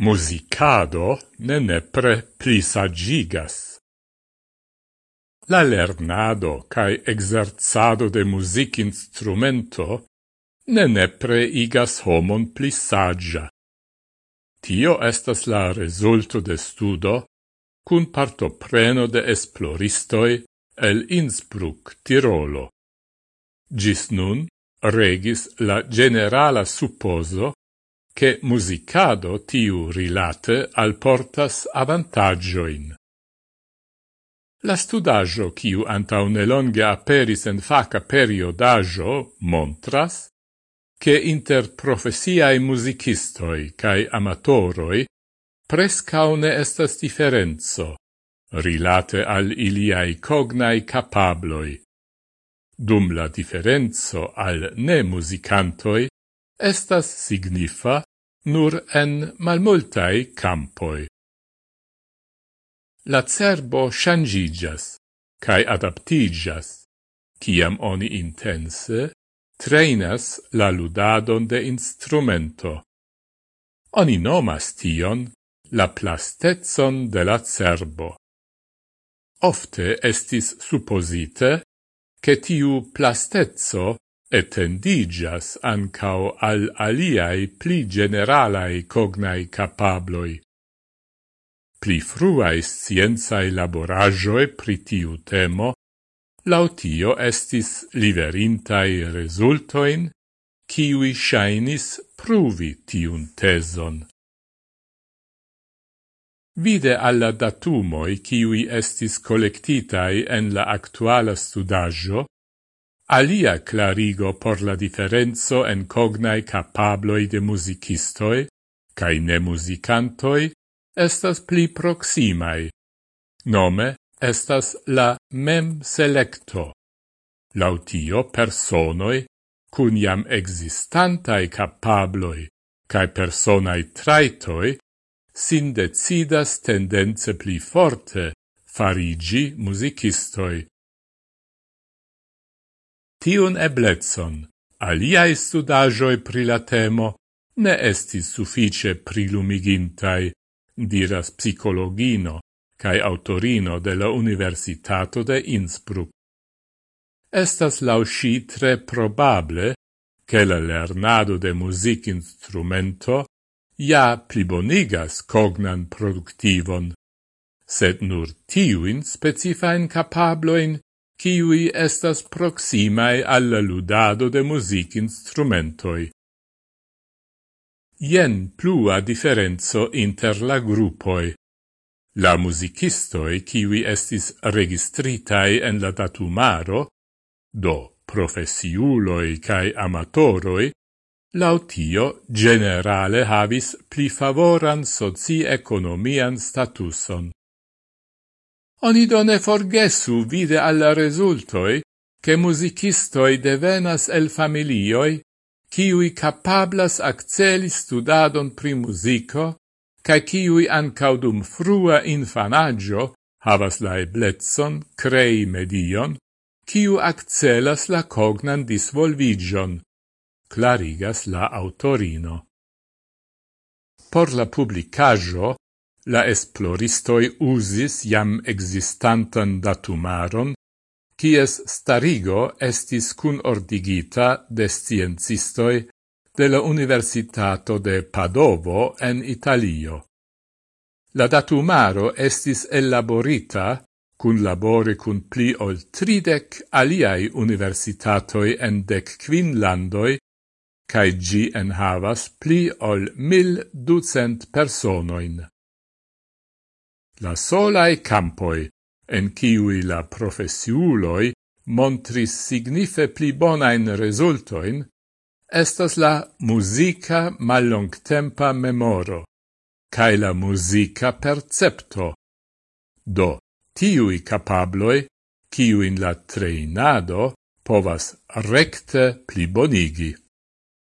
musicado ne nepre plisagigas. La lernado cae exerzado de music instrumento ne nepre igas homon plisagia. Tio estas la resulto de studo cun partopreno de esploristoi el Innsbruck, Tirolo. Gis nun regis la generala supposo che musicado tiu rilate al portas avantagioin. La studaggio kiu antaune longa aperis en faca periodaggio montras che inter profesiae musicistoi cae amatoroi prescaune estas differenzo, rilate al iliai cognai capabloi. Dum la differenzo al ne musicantoi estas signifa nur en malmultai campoi. La cerbo shangigas, cae adaptigas, ciam oni intense trainas la ludadon de instrumento. Oni nomas tion la plastetson de la cerbo. Ofte estis supposite che tiu plastezzo etendigas ancao al aliai pli generalai cognai capabloi. Pli fruae scienzae laborajoe pritiu temo, lautio estis liverintai resultoin, kiwi shainis pruvi tiun teson. Vide alla datumoi kiwi estis collectitai en la actuala studaggio, Alia clarigo por la differenzo en cognae capabloi de musicistoi, cae ne musicantoi, estas pli proximai. Nome, estas la mem selecto. Lautio personoi, cun iam existantai capabloi, cae personae traitoi, sin decidas tendenze pli forte farigi musicistoi. Tiun eblezzon. aliai studajoi pri la temo ne estis suffice prilumigintai, diras psicologino cae autorino de la Universitato de Innsbruck. Estas lausci tre probable che la lernado de music instrumento ja plibonigas cognan productivon, sed nur tiuin specifain capabloin kiui estas proximae alla ludado de music instrumentoi. Ien plua differenzo inter la gruppoi. La musicistoi kiwi estis registritai en la datumaro, do professiuloi cae amatoroi, lautio generale havis pli favoran soci-economian statuson. Oni do ne forgesu vide alla resultoi che musicistoi devenas el familioi kiui capablas acceli studadon pri musico, ca kiui ancaudum frua infanaggio havas la eblezzon crei medion, kiu accelas la cognan disvolvigion, clarigas la autorino. Por la publicajo La esploristoi usis jam existantan datumaron, kies starigo estis cun ordigita de sciencistoi de la Universitato de Padovo en Italio. La datumaro estis elaborita cun labore cun pli ol tridec aliai universitatoi en dec quin landoi, cae gi en havas pli ol mil ducent personoin la solae campoi, en ciui la profesiuloi montris signife pli bonain resultoin, estas la musica mallongtempa memoro, cae la musica percepto. Do, tiui capabloi, ciuin la treinado povas recte pli bonigi.